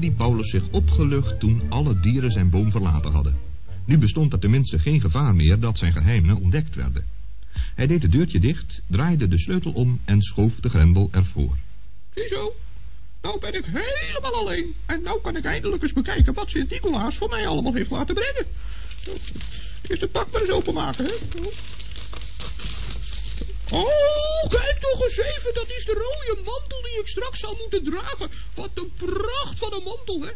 die Paulus zich opgelucht toen alle dieren zijn boom verlaten hadden. Nu bestond er tenminste geen gevaar meer dat zijn geheimen ontdekt werden. Hij deed het deurtje dicht, draaide de sleutel om en schoof de grendel ervoor. Ziezo, nou ben ik helemaal alleen. En nou kan ik eindelijk eens bekijken wat Sint-Nicolaas voor mij allemaal heeft laten brengen. Eerst het pak maar eens openmaken, hè. Oh, kijk toch eens even, dat is de rode mantel die ik straks zal moeten dragen. Wat een pracht van een mantel, hè.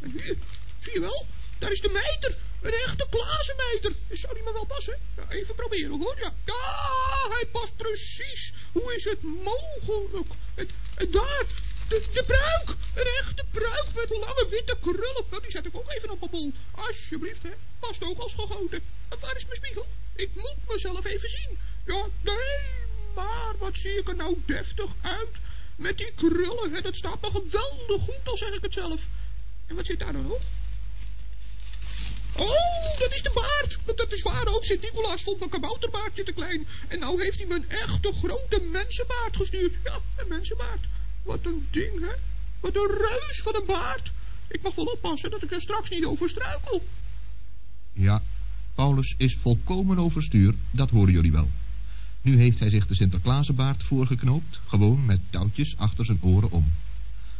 En hier, zie je wel, daar is de mijter. Een echte glazenmijter. Zou die me wel passen? Even proberen hoor. Ja. ja, hij past precies. Hoe is het mogelijk? En daar, de, de pruik. Een echte pruik met lange witte krullen. Nou, die zet ik ook even op mijn bol. Alsjeblieft, hè. Past ook als gegoten. En waar is mijn spiegel? Ik moet mezelf even zien. Ja, nee, maar wat zie ik er nou deftig uit. Met die krullen, hè. Dat staat me geweldig goed, al zeg ik het zelf. En wat zit daar dan op? Oh, dat is de baard. Dat is waar ook. Sint-Nicolaas vond mijn kabouterbaardje te klein. En nou heeft hij me een echte grote mensenbaard gestuurd. Ja, een mensenbaard. Wat een ding, hè? Wat een reus van een baard. Ik mag wel oppassen dat ik er straks niet over struikel. Ja, Paulus is volkomen overstuur, dat horen jullie wel. Nu heeft hij zich de Sinterklaasenbaard voorgeknoopt, gewoon met touwtjes achter zijn oren om.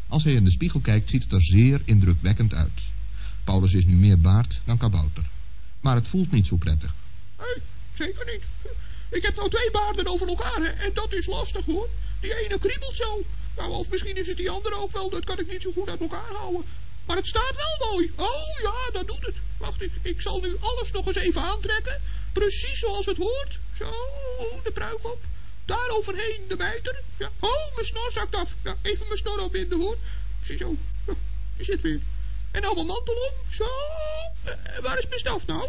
Als hij in de spiegel kijkt, ziet het er zeer indrukwekkend uit. Paulus is nu meer baard dan kabouter. Maar het voelt niet zo prettig. Nee, zeker niet. Ik heb nou twee baarden over elkaar, hè, en dat is lastig, hoor. Die ene kriebelt zo. Nou, of misschien is het die andere ook wel, dat kan ik niet zo goed uit elkaar houden. Maar het staat wel mooi. Oh ja, dat doet het. Wacht, ik, zal nu alles nog eens even aantrekken. Precies zoals het hoort. Zo, de pruik op. Daar overheen de mijter. Ja. Oh, mijn snor zakt af. Ja, even mijn snor opbinden hoor. Ziezo, je zit weer. En nou mijn mantel om. Zo. Uh, waar is mijn staf nou?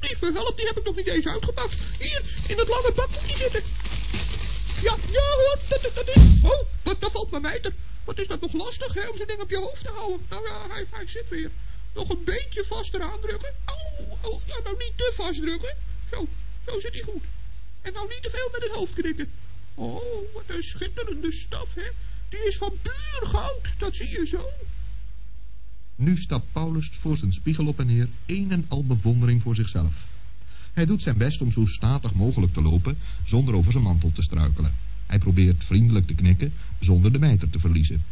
Die verhelp, die heb ik nog niet eens uitgepakt. Hier, in dat lange bak moet die zitten. Ja, ja hoor, dat, dat, is... Oh, dat, dat valt mijn mijter. Wat is dat nog lastig, hè, om zo'n ding op je hoofd te houden. Nou ja, hij, hij zit weer. Nog een beetje vaster aandrukken. Oh, oh, ja, nou niet te vast drukken. Zo, zo zit hij goed. En nou niet te veel met het hoofd knikken. Oh, wat een schitterende staf, hè. Die is van puur goud, dat zie je zo. Nu stapt Paulus voor zijn spiegel op en neer, een en al bewondering voor zichzelf. Hij doet zijn best om zo statig mogelijk te lopen, zonder over zijn mantel te struikelen. Hij probeert vriendelijk te knikken, zonder de mijter te verliezen.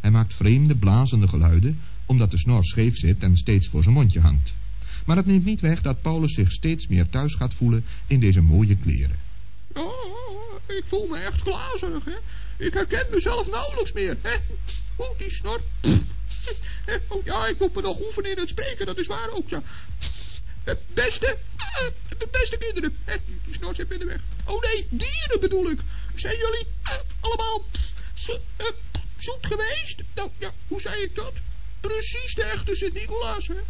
Hij maakt vreemde, blazende geluiden, omdat de snor scheef zit en steeds voor zijn mondje hangt. Maar het neemt niet weg dat Paulus zich steeds meer thuis gaat voelen in deze mooie kleren. Oh, ik voel me echt glazerig, hè. Ik herken mezelf nauwelijks meer, hè. Oh, die snor. Oh ja, ik moet me nog oefenen in het spreken, dat is waar ook, ja. Beste, de beste kinderen. Die snor zit in de weg. Oh nee, dieren bedoel ik. Zijn jullie allemaal zoet geweest? Nou, ja, hoe zei ik dat? Precies de echte Sint-Nicolaas, hè.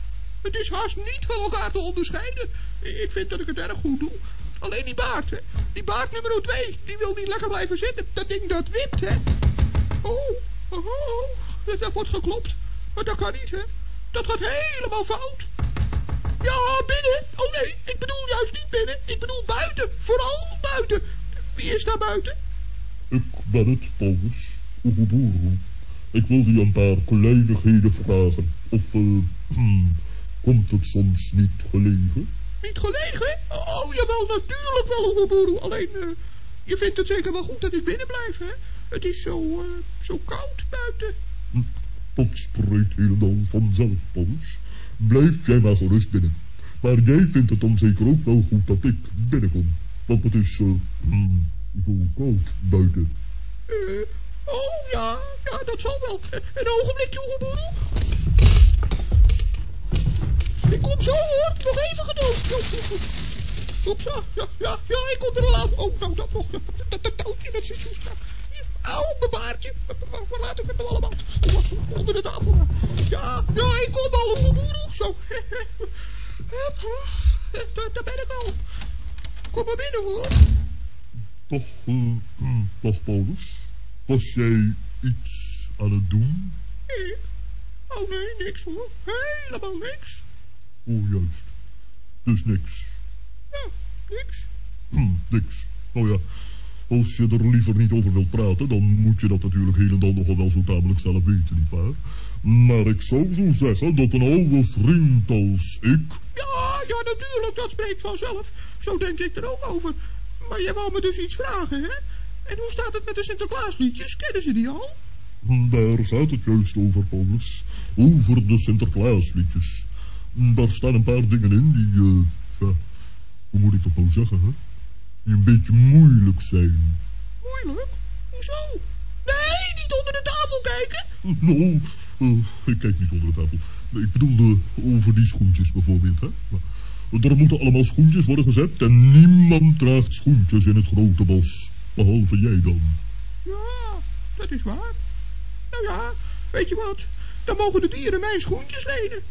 Het is haast niet van elkaar te onderscheiden. Ik vind dat ik het erg goed doe. Alleen die baard, hè. Die baard nummer twee, die wil niet lekker blijven zitten. Dat ding dat wipt, hè. Oh, oh, oh. Dat wordt geklopt. Maar dat kan niet, hè? Dat gaat helemaal fout. Ja, binnen. Oh nee, ik bedoel juist niet binnen. Ik bedoel buiten. Vooral buiten. Wie is daar buiten? Ik ben het, Paulus. Oeboeboeroe. Ik wil je een paar kleinigheden vragen. Of, uh, hmm, komt het soms niet gelegen? Niet gelegen? Oh, jawel, natuurlijk wel, Oeboeboeroe. Alleen, uh, je vindt het zeker wel goed dat ik binnen blijf, hè? Het is zo, uh, zo koud buiten. Hm. Dat spreekt helemaal vanzelf, Paulus. Blijf jij maar gerust binnen. Maar jij vindt het dan zeker ook wel goed dat ik binnenkom. Want het is uh, mm, zo koud buiten. Uh, oh ja, ja, dat zal wel. Een ogenblikje, Oeboeroe. Ik kom zo hoor, nog even geduld. Hopsa, ja, ja, ja, ik kom er al aan. Oh, nou, dat nog. Dat, touwtje, dat zit zo. Au, mijn baardje. Waar laat ik het nou allemaal? Onder de tafel. Ja, ja, ik kom al. Zo. Daar ben ik al. Kom maar binnen, hoor. Toch, uh, dag, Paulus. Was jij iets aan het doen? Ik? Oh, nee, niks, hoor. Helemaal niks. Oh, juist. Dus niks. Ja, niks. Hm, niks. Oh ja. Als je er liever niet over wilt praten, dan moet je dat natuurlijk heel en dan nogal wel zo tamelijk zelf weten, nietwaar? Maar ik zou zo zeggen dat een oude vriend als ik... Ja, ja, natuurlijk, dat spreekt vanzelf. Zo denk ik er ook over. Maar jij wou me dus iets vragen, hè? En hoe staat het met de Sinterklaasliedjes? Kennen ze die al? Daar gaat het juist over, Paulus. Over de Sinterklaasliedjes. Daar staan een paar dingen in die, eh, ja, hoe moet ik dat nou zeggen, hè? Die een beetje moeilijk zijn. Moeilijk? Hoezo? Nee, niet onder de tafel kijken. Nou, eh, ik kijk niet onder de tafel. Ik bedoelde over die schoentjes bijvoorbeeld, hè. Er moeten allemaal schoentjes worden gezet en niemand draagt schoentjes in het grote bos. Behalve jij dan. Ja, dat is waar. Nou ja, weet je wat? Dan mogen de dieren mijn schoentjes lenen.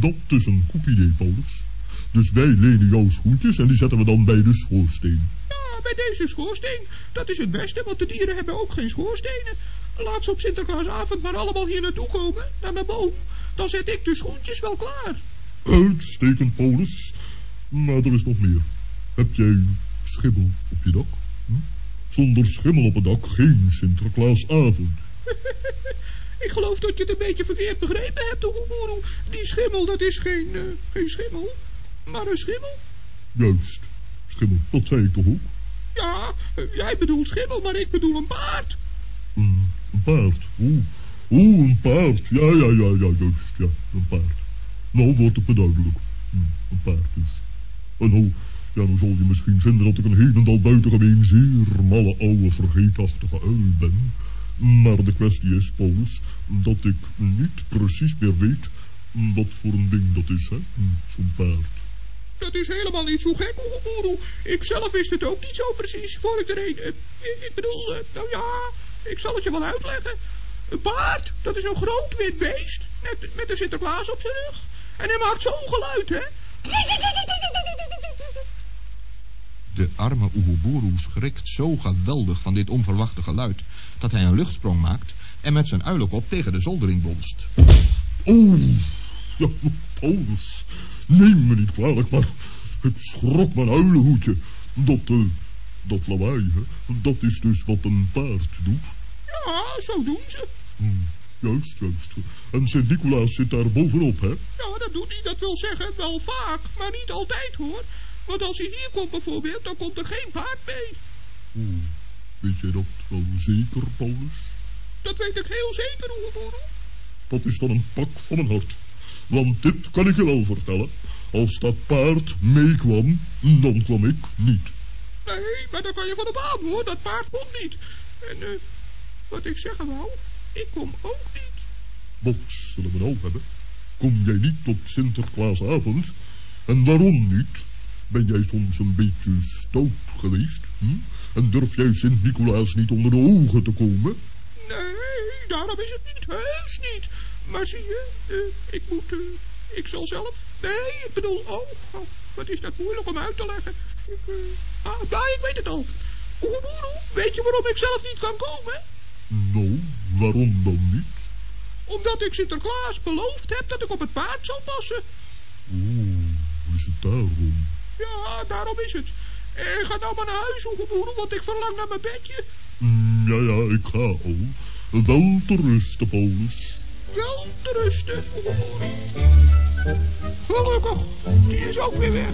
Dat is een goed idee, Paulus. Dus wij lenen jouw schoentjes en die zetten we dan bij de schoorsteen. Ja, bij deze schoorsteen. Dat is het beste, want de dieren hebben ook geen schoorstenen. Laat ze op Sinterklaasavond maar allemaal hier naartoe komen, naar mijn boom. Dan zet ik de schoentjes wel klaar. Uitstekend, Paulus. Maar er is nog meer. Heb jij schimmel op je dak? Hm? Zonder schimmel op het dak geen Sinterklaasavond. ik geloof dat je het een beetje verkeerd begrepen hebt, Oeroeboeroe. Die schimmel, dat is geen, uh, geen schimmel, maar een schimmel. Juist, schimmel, dat zei ik toch ook? Ja, jij bedoelt schimmel, maar ik bedoel een paard. Een, een paard, oeh. Oeh, een paard. Ja, ja, ja, ja, juist, ja, een paard. Nou wordt het beduidelijk. Hm, een paard dus. En nou, ja, dan zal je misschien vinden dat ik een helemaal buitengemeen zeer malle oude vergeetachtige uil ben. Maar de kwestie is, Paulus, dat ik niet precies meer weet wat voor een ding dat is, hè, zo'n paard. Dat is helemaal niet zo gek, Oeroeboeroe. Ik zelf wist het ook niet zo precies, voor ik er een... Uh, ik bedoel, uh, nou ja, ik zal het je wel uitleggen. Een paard, dat is een groot wit beest, met, met een Sinterklaas op zijn rug. En hij maakt zo'n geluid, hè. De arme Oehoeboeroe schrikt zo geweldig van dit onverwachte geluid... dat hij een luchtsprong maakt en met zijn uilenkop tegen de zoldering bonst. Oeh, ja, Paulus, neem me niet kwalijk, maar ik schrok mijn uilenhoedje. Dat, uh, dat lawaai, hè, dat is dus wat een paard doet. Ja, zo doen ze. Hmm, juist, juist. En Sint-Nicolaas zit daar bovenop, hè? Ja, dat doet hij, dat wil zeggen, wel vaak, maar niet altijd, hoor. Want als hij hier komt bijvoorbeeld, dan komt er geen paard mee. Oeh, weet jij dat wel zeker, Paulus? Dat weet ik heel zeker, Oeroeboeroe. Dat is dan een pak van mijn hart. Want dit kan ik je wel vertellen. Als dat paard meekwam, dan kwam ik niet. Nee, maar daar kan je van op aan, hoor. Dat paard komt niet. En uh, wat ik zeggen wou, ik kom ook niet. Wat zullen we nou hebben? Kom jij niet op Sinterklaasavond? En waarom niet? Ben jij soms een beetje stout geweest? Hm? En durf jij Sint-Nicolaas niet onder de ogen te komen? Nee, daarom is het niet, heus niet. Maar zie je, uh, ik moet, uh, ik zal zelf... Nee, ik bedoel, oh, oh, wat is dat moeilijk om uit te leggen. Ik, uh, ah, ja, ik weet het al. Oehoeboeroe, weet je waarom ik zelf niet kan komen? Nou, waarom dan niet? Omdat ik Sinterklaas beloofd heb dat ik op het paard zou passen. Oeh, is het daarom? Ja, daarom is het. Eh, ga nou maar naar huis, Oehoeboeroe, want ik verlang naar mijn bedje. Mm, ja, ja, ik ga al. Wel te rusten, Paulus. Wel te rusten. Gelukkig, die is ook weer weg.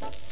Thank.